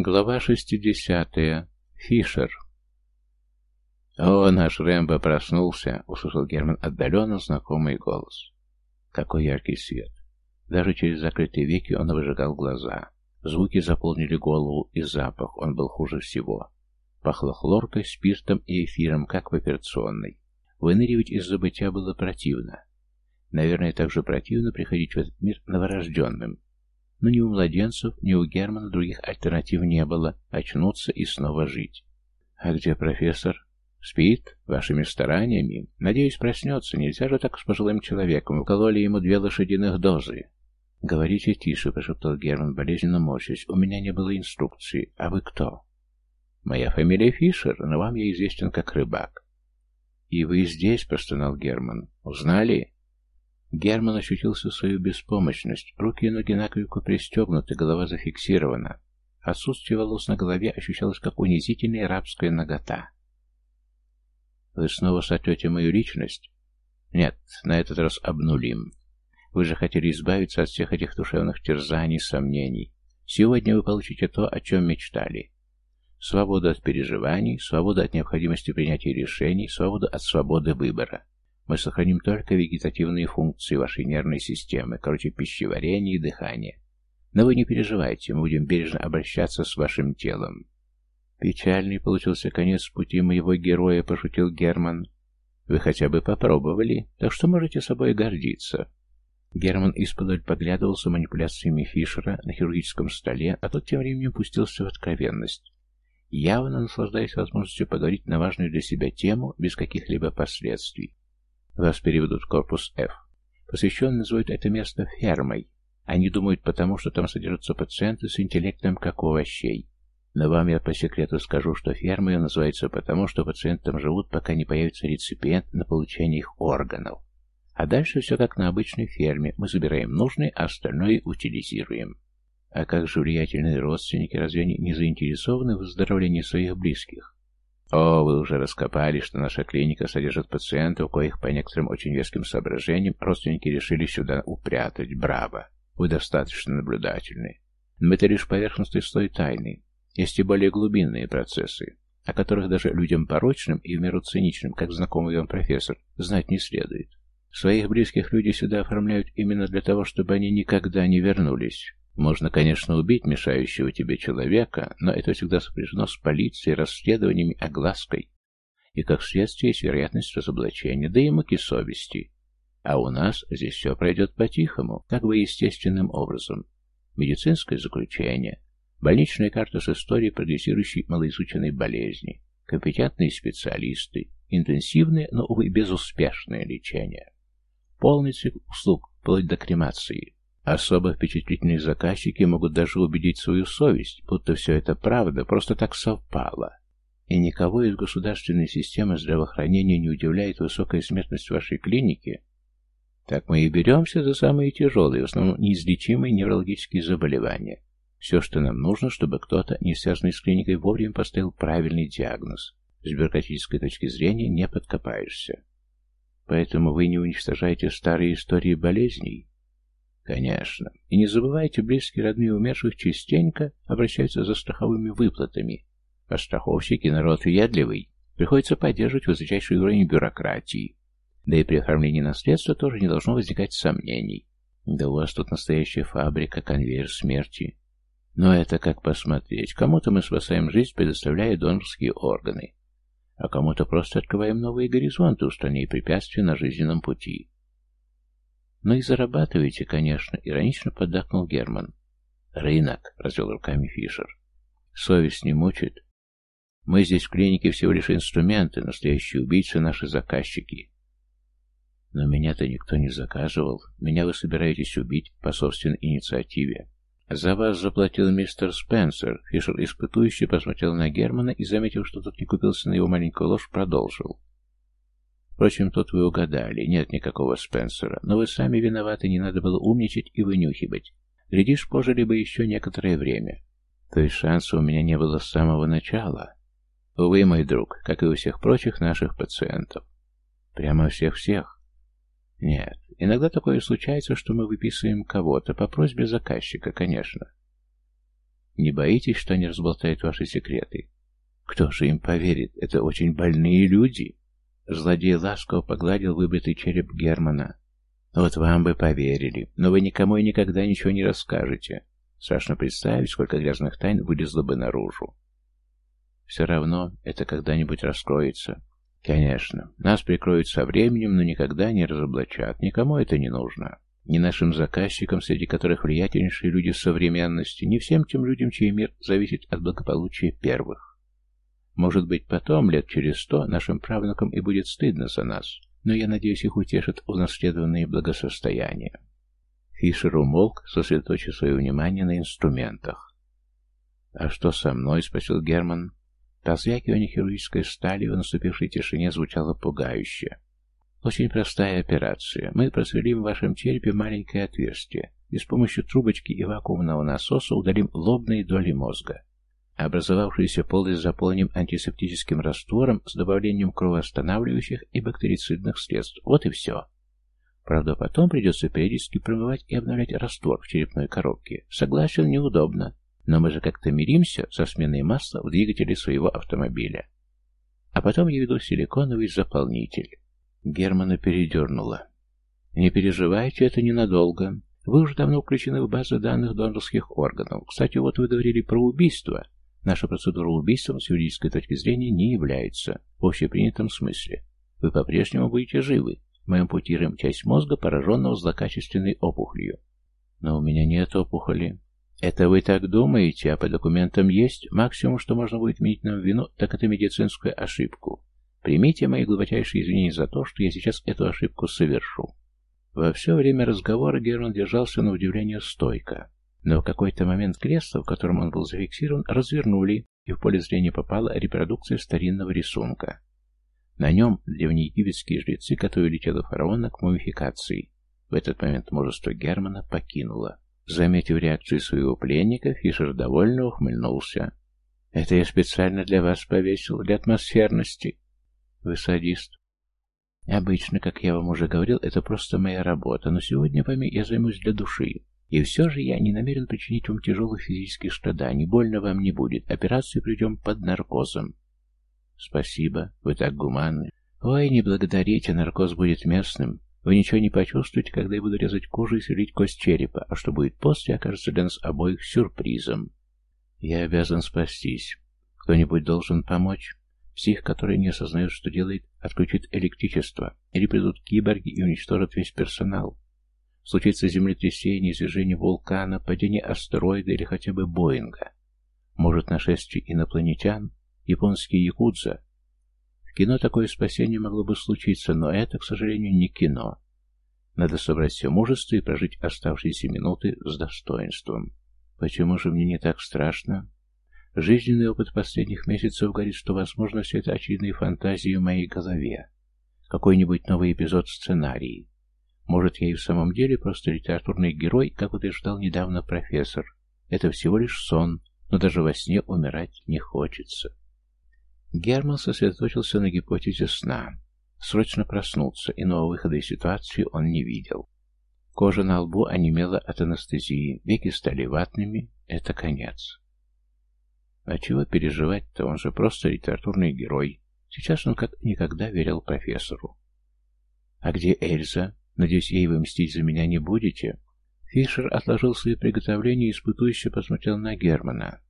Глава 60. Фишер. «О, наш Рэмбо проснулся!» — услышал Герман отдаленно знакомый голос. Какой яркий свет! Даже через закрытые веки он выжигал глаза. Звуки заполнили голову, и запах, он был хуже всего. Пахло хлоркой, спиртом и эфиром, как в операционной. Выныривать из забытия было противно. Наверное, также противно приходить в этот мир новорожденным, но ни у младенцев, ни у Германа других альтернатив не было очнуться и снова жить. «А где профессор?» «Спит? Вашими стараниями? Надеюсь, проснется. Нельзя же так с пожилым человеком. Укололи ему две лошадиных дозы». «Говорите тише», — прошептал Герман, болезненно морщась. «У меня не было инструкции. А вы кто?» «Моя фамилия Фишер, но вам я известен как рыбак». «И вы здесь?» — простонал Герман. «Узнали?» Герман ощутил всю свою беспомощность. Руки и ноги накрепко пристегнуты, голова зафиксирована. Отсутствие волос на голове ощущалось как унизительная рабская нагота. «Вы снова сотрете мою личность?» «Нет, на этот раз обнулим. Вы же хотели избавиться от всех этих душевных терзаний, сомнений. Сегодня вы получите то, о чем мечтали. Свободу от переживаний, свободу от необходимости принятия решений, свободу от свободы выбора. Мы сохраним только вегетативные функции вашей нервной системы, короче, пищеварение и дыхание. Но вы не переживайте, мы будем бережно обращаться с вашим телом. Печальный получился конец пути моего героя, пошутил Герман. Вы хотя бы попробовали, так что можете собой гордиться. Герман исподаль поглядывал за манипуляциями Фишера на хирургическом столе, а тот тем временем пустился в откровенность. Явно наслаждаясь возможностью поговорить на важную для себя тему без каких-либо последствий. Вас переведут в корпус F. Посвященные называют это место фермой. Они думают потому, что там содержатся пациенты с интеллектом, как у овощей. Но вам я по секрету скажу, что фермой называется потому, что пациенты там живут, пока не появится реципиент на получение их органов. А дальше все как на обычной ферме. Мы забираем нужное, а остальное утилизируем. А как же влиятельные родственники, разве они не заинтересованы в выздоровлении своих близких? О, вы уже раскопали, что наша клиника содержит пациентов, коих по некоторым очень веским соображениям родственники решили сюда упрятать. Браво! Вы достаточно наблюдательны. Но это лишь поверхностный слой тайны. Есть и более глубинные процессы, о которых даже людям порочным и в меру циничным, как знакомый вам профессор, знать не следует. Своих близких люди сюда оформляют именно для того, чтобы они никогда не вернулись. Можно, конечно, убить мешающего тебе человека, но это всегда сопряжено с полицией, расследованиями, оглаской. И как следствие есть вероятность разоблачения, да и муки совести. А у нас здесь все пройдет по-тихому, как бы естественным образом. Медицинское заключение, больничная карта с историей прогрессирующей малоизученной болезни, компетентные специалисты, интенсивное, но, увы, безуспешное лечение. Полный цикл услуг, вплоть до кремации. Особо впечатлительные заказчики могут даже убедить свою совесть, будто все это правда, просто так совпало. И никого из государственной системы здравоохранения не удивляет высокая смертность вашей клиники. Так мы и беремся за самые тяжелые, в основном неизлечимые неврологические заболевания. Все, что нам нужно, чтобы кто-то, не связанный с клиникой, вовремя поставил правильный диагноз. С бюрократической точки зрения не подкопаешься. Поэтому вы не уничтожаете старые истории болезней, Конечно. И не забывайте, близкие родные умерших частенько обращаются за страховыми выплатами. А страховщики народ въедливый. Приходится поддерживать высочайший уровень бюрократии. Да и при оформлении наследства тоже не должно возникать сомнений. Да у вас тут настоящая фабрика, конвейер смерти. Но это как посмотреть. Кому-то мы спасаем жизнь, предоставляя донорские органы. А кому-то просто открываем новые горизонты, устраняя препятствия на жизненном пути. «Ну и зарабатываете, конечно», — иронично поддакнул Герман. «Рынок», — развел руками Фишер. «Совесть не мучит. Мы здесь в клинике всего лишь инструменты, настоящие убийцы — наши заказчики». «Но меня-то никто не заказывал. Меня вы собираетесь убить по собственной инициативе». «За вас заплатил мистер Спенсер», — Фишер испытующе посмотрел на Германа и, заметив, что тот не купился на его маленькую ложь, продолжил. Впрочем, тут вы угадали, нет никакого Спенсера, но вы сами виноваты, не надо было умничать и вынюхивать. Глядишь, пожили бы еще некоторое время. То есть шанса у меня не было с самого начала. Увы, мой друг, как и у всех прочих наших пациентов. Прямо всех-всех? Нет, иногда такое случается, что мы выписываем кого-то, по просьбе заказчика, конечно. Не боитесь, что они разболтают ваши секреты? Кто же им поверит? Это очень больные люди. Злодей ласково погладил выбритый череп Германа. Вот вам бы поверили, но вы никому и никогда ничего не расскажете. Страшно представить, сколько грязных тайн вылезло бы наружу. Все равно это когда-нибудь раскроется. Конечно, нас прикроют со временем, но никогда не разоблачат. Никому это не нужно. Ни нашим заказчикам, среди которых влиятельнейшие люди современности, ни всем тем людям, чей мир зависит от благополучия первых. Может быть, потом, лет через сто, нашим правнукам и будет стыдно за нас, но я надеюсь, их утешит унаследованные благосостояния. Фишер умолк, сосредоточив свое внимание на инструментах. «А что со мной?» — спросил Герман. Позвякивание хирургической стали в наступившей тишине звучало пугающе. «Очень простая операция. Мы просверлим в вашем черепе маленькое отверстие и с помощью трубочки и вакуумного насоса удалим лобные доли мозга. Образовавшуюся полость заполним антисептическим раствором с добавлением кровоостанавливающих и бактерицидных средств. Вот и все. Правда, потом придется периодически промывать и обновлять раствор в черепной коробке. Согласен, неудобно. Но мы же как-то миримся со сменой масла в двигателе своего автомобиля. А потом я веду силиконовый заполнитель. Германа передернула. Не переживайте, это ненадолго. Вы уже давно включены в базы данных донорских органов. Кстати, вот вы говорили про убийство. Наша процедура убийства с юридической точки зрения не является в общепринятом смысле. Вы по-прежнему будете живы. Пути рым часть мозга, пораженного злокачественной опухолью. Но у меня нет опухоли. Это вы так думаете, а по документам есть. Максимум, что можно будет менять нам вину, так это медицинскую ошибку. Примите мои глубочайшие извинения за то, что я сейчас эту ошибку совершу. Во все время разговора Герман держался на удивление стойко. Но в какой-то момент кресло, в котором он был зафиксирован, развернули, и в поле зрения попала репродукция старинного рисунка. На нем древнеегипетские жрецы готовили тело фараона к мумификации. В этот момент мужество Германа покинуло. Заметив реакцию своего пленника, Фишер довольно ухмыльнулся. «Это я специально для вас повесил, для атмосферности». «Вы садист». «Обычно, как я вам уже говорил, это просто моя работа, но сегодня вами я займусь для души. И все же я не намерен причинить вам тяжелых физических страданий, больно вам не будет, операцию придем под наркозом». «Спасибо, вы так гуманны». «Ой, не благодарите, наркоз будет местным. Вы ничего не почувствуете, когда я буду резать кожу и сверлить кость черепа, а что будет после, окажется для нас обоих сюрпризом. Я обязан спастись. Кто-нибудь должен помочь. Псих, который не осознает, что делает, отключит электричество. Или придут киборги и уничтожат весь персонал. Случится землетрясение, извержение вулкана, падение астероида или хотя бы Боинга. Может, нашествие инопланетян? Японские якудза. В кино такое спасение могло бы случиться, но это, к сожалению, не кино. Надо собрать все мужество и прожить оставшиеся минуты с достоинством. Почему же мне не так страшно? Жизненный опыт последних месяцев говорит, что, возможно, все это очевидные фантазии в моей голове. Какой-нибудь новый эпизод сценарии. Может, я и в самом деле просто литературный герой, как утверждал недавно профессор. Это всего лишь сон, но даже во сне умирать не хочется. Герман сосредоточился на гипотезе сна. Срочно проснулся, иного выхода из ситуации он не видел. Кожа на лбу онемела от анестезии, веки стали ватными. Это конец. А чего переживать-то? Он же просто литературный герой. Сейчас он как никогда верил профессору. «А где Эльза? Надеюсь, ей вы мстить за меня не будете?» Фишер отложил свои приготовления и испытующе посмотрел на Германа.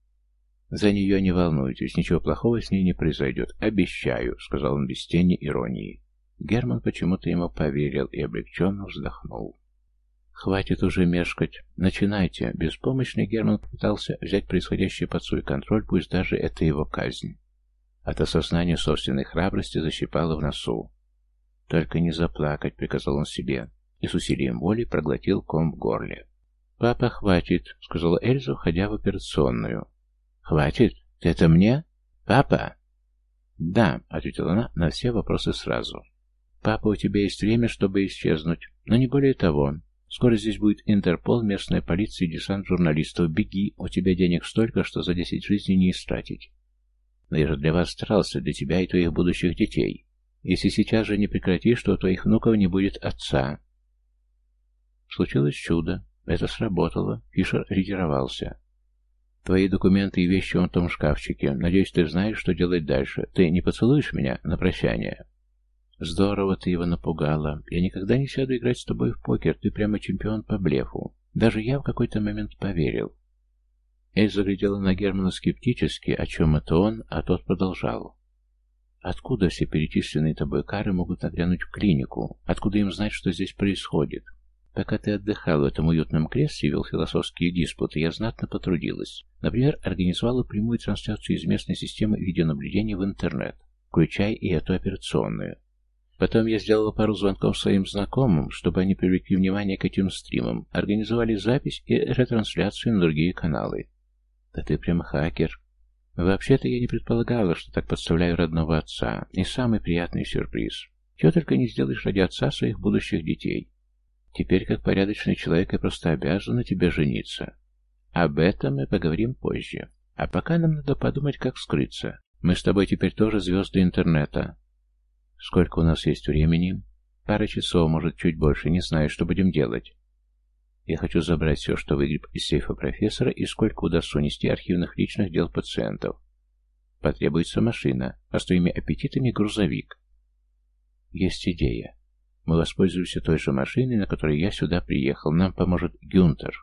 «За нее не волнуйтесь, ничего плохого с ней не произойдет, обещаю», — сказал он без тени иронии. Герман почему-то ему поверил и облегченно вздохнул. «Хватит уже мешкать. Начинайте». Беспомощный Герман попытался взять происходящее под свой контроль, пусть даже это его казнь. От осознания собственной храбрости защипало в носу. «Только не заплакать», — приказал он себе, и с усилием воли проглотил ком в горле. «Папа, хватит», — сказала Эльза, входя в операционную. «Хватит? Это мне? Папа?» «Да», — ответила она на все вопросы сразу. «Папа, у тебя есть время, чтобы исчезнуть, но не более того. Скоро здесь будет Интерпол, местная полиция и десант журналистов. Беги, у тебя денег столько, что за десять жизней не истратить. Но я же для вас старался, для тебя и твоих будущих детей. Если сейчас же не прекратишь, то у твоих внуков не будет отца». Случилось чудо. Это сработало. Фишер ретировался. Твои документы и вещи вон в том шкафчике. Надеюсь, ты знаешь, что делать дальше. Ты не поцелуешь меня на прощание?» «Здорово ты его напугала. Я никогда не сяду играть с тобой в покер. Ты прямо чемпион по блефу. Даже я в какой-то момент поверил». Эль заглядела на Германа скептически, о чем это он, а тот продолжал. «Откуда все перечисленные тобой кары могут нагрянуть в клинику? Откуда им знать, что здесь происходит? Пока ты отдыхал в этом уютном кресле и вел философские диспуты, я знатно потрудилась. Например, организовала прямую трансляцию из местной системы видеонаблюдения в интернет, включая и эту операционную. Потом я сделала пару звонков своим знакомым, чтобы они привлекли внимание к этим стримам, организовали запись и ретрансляцию на другие каналы. Да ты прям хакер. Вообще-то я не предполагала, что так подставляю родного отца. Не самый приятный сюрприз. Чего только не сделаешь ради отца своих будущих детей. Теперь, как порядочный человек, я просто обязан на тебе жениться. Об этом мы поговорим позже. А пока нам надо подумать, как скрыться. Мы с тобой теперь тоже звезды интернета. Сколько у нас есть времени? Пара часов, может, чуть больше. Не знаю, что будем делать. Я хочу забрать все, что выгреб из сейфа профессора, и сколько удастся унести архивных личных дел пациентов. Потребуется машина, а с твоими аппетитами грузовик. Есть идея. Мы воспользуемся той же машиной, на которой я сюда приехал. Нам поможет Гюнтер.